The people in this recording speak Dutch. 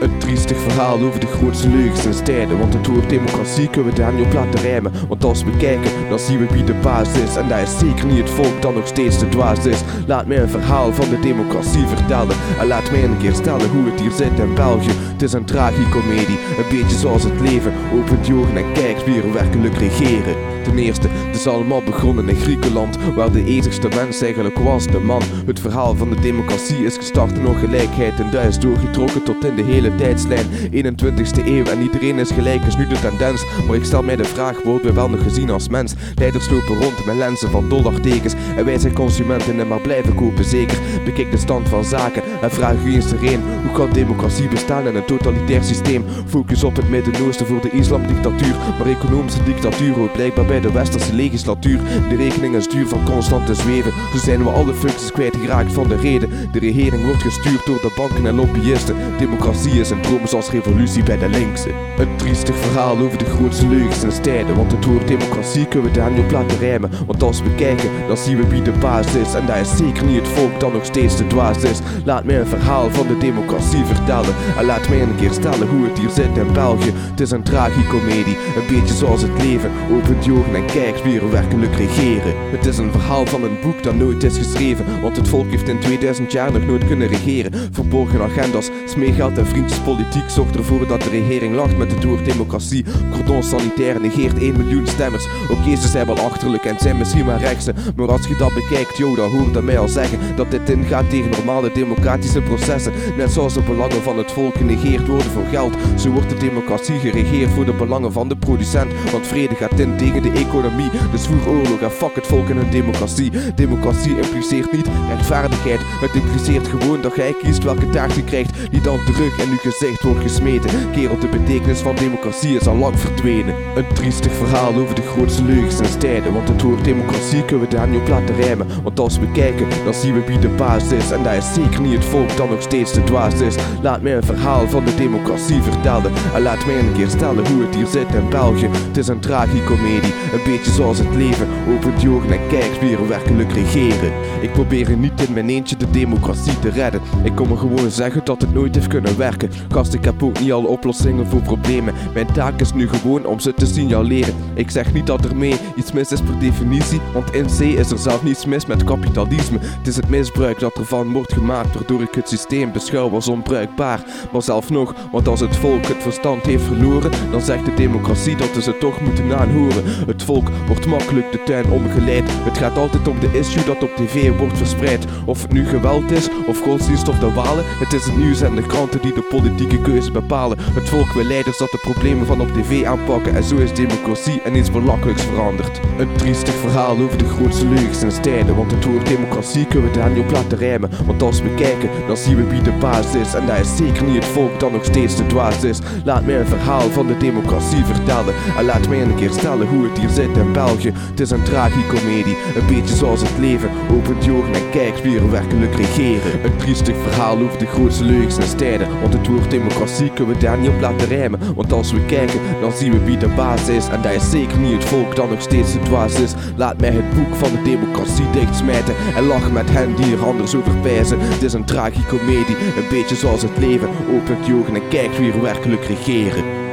Een triestig verhaal over de grootste leugens in steden. Want het woord democratie kunnen we daar niet op laten rijmen. Want als we kijken, dan zien we wie de baas is. En dat is zeker niet het volk dat nog steeds de dwaas is. Laat mij een verhaal van de democratie vertellen. En laat mij een keer stellen hoe het hier zit in België. Het is een tragicomedie, een beetje zoals het leven. Opent je en kijkt wie er werkelijk regeren. Ten eerste, het is allemaal begonnen in Griekenland, waar de etigste mens eigenlijk was, de man. Het verhaal van de democratie is gestart in ongelijkheid en dat is doorgetrokken tot in de hele tijdslijn. 21ste eeuw en iedereen is gelijk, is nu de tendens. Maar ik stel mij de vraag, worden we wel nog gezien als mens? Leiders lopen rond met lenzen van dollartekens en wij zijn consumenten en maar blijven kopen, zeker. Bekijk de stand van zaken en vraag u eens erheen, hoe kan democratie bestaan in een totalitair systeem? Focus op het Midden-Oosten voor de islamdictatuur, maar economische dictatuur hoort blijkbaar bij de westerse legislatuur. De rekening is duur van constant te zweven. Zo zijn we alle functies kwijtgeraakt van de reden. De regering wordt gestuurd door de banken en lobbyisten. Democratie is een droom zoals revolutie bij de linkse. Een triestig verhaal over de grootste leugens in steden. Want het woord democratie kunnen we daar niet op laten rijmen. Want als we kijken, dan zien we wie de baas is. En dat is zeker niet het volk dat nog steeds de dwaas is. Laat mij een verhaal van de democratie vertellen. En laat mij een keer stellen hoe het hier zit in België. Het is een tragicomedie, een beetje zoals het leven. Opent je en kijkt wie er werkelijk regeren. Het is een verhaal van een boek dat nooit is geschreven, want het volk heeft in 2000 jaar nog nooit kunnen regeren. Verborgen agendas, smeegeld en vriendjespolitiek zorgt ervoor dat de regering lacht met het woord democratie. Cordon sanitair negeert 1 miljoen stemmers. Oké, ze zijn wel achterlijk en zijn misschien maar rechtse, maar als je dat bekijkt, yo, dan hoort dat mij al zeggen dat dit ingaat tegen normale democratische processen. Net zoals de belangen van het volk genegeerd worden voor geld, zo wordt de democratie geregeerd voor de belangen van de producent, want vrede gaat in tegen de economie. Dus voer oorlog en fuck het volk en een democratie. Democratie impliceert niet rechtvaardigheid. Het impliceert gewoon dat jij kiest welke taart je krijgt, die dan terug in uw gezicht wordt gesmeten. Kerel, de betekenis van democratie is al lang verdwenen. Een triestig verhaal over de grootste leugens en stijden. Want het woord democratie kunnen we daar niet op laten rijmen. Want als we kijken, dan zien we wie de baas is. En dat is zeker niet het volk dat nog steeds de dwaas is. Laat mij een verhaal van de democratie vertellen. En laat mij een keer stellen hoe het hier zit in België. Het is een tragicomedie. Een beetje zoals het leven, opent je ogen en er werkelijk regeren. Ik probeer niet in mijn eentje de democratie te redden. Ik kom er gewoon zeggen dat het nooit heeft kunnen werken. Gast, ik heb ook niet alle oplossingen voor problemen. Mijn taak is nu gewoon om ze te signaleren. Ik zeg niet dat er mee iets mis is per definitie, want in C is er zelf niets mis met kapitalisme. Het is het misbruik dat ervan wordt gemaakt, waardoor ik het systeem beschouw als onbruikbaar. Maar zelf nog, want als het volk het verstand heeft verloren, dan zegt de democratie dat ze toch moeten aanhoren. Het volk wordt makkelijk de tuin omgeleid. Het gaat altijd om de issue dat op tv wordt verspreid. Of het nu geweld is, of godsdienst of de walen. Het is het nieuws en de kranten die de politieke keuze bepalen. Het volk wil leiders dat de problemen van op tv aanpakken. En zo is democratie en iets belachelijks veranderd. Een triestig verhaal over de grootste leugens in stijden. Want het woord democratie kunnen we daar niet op laten rijmen. Want als we kijken, dan zien we wie de baas is. En dat is zeker niet het volk dat nog steeds de dwaas is. Laat mij een verhaal van de democratie vertellen. En laat mij een keer stellen hoe het hier zit in België. Het is een tragicomedie, een beetje zoals het leven. Opent je en kijkt wie er werkelijk regeren. Een triestig verhaal over de grootste leugens en stijden. Want het woord democratie kunnen we daar niet op laten rijmen. Want als we kijken, dan zien we wie de baas is. En dat is zeker niet het volk dat nog steeds de dwaas is. Laat mij het boek van de democratie dichtsmijten. En lach met hen die er anders over pijzen. Het is een tragicomedie, een beetje zoals het leven. Opent je ogen en kijkt wie er werkelijk regeren.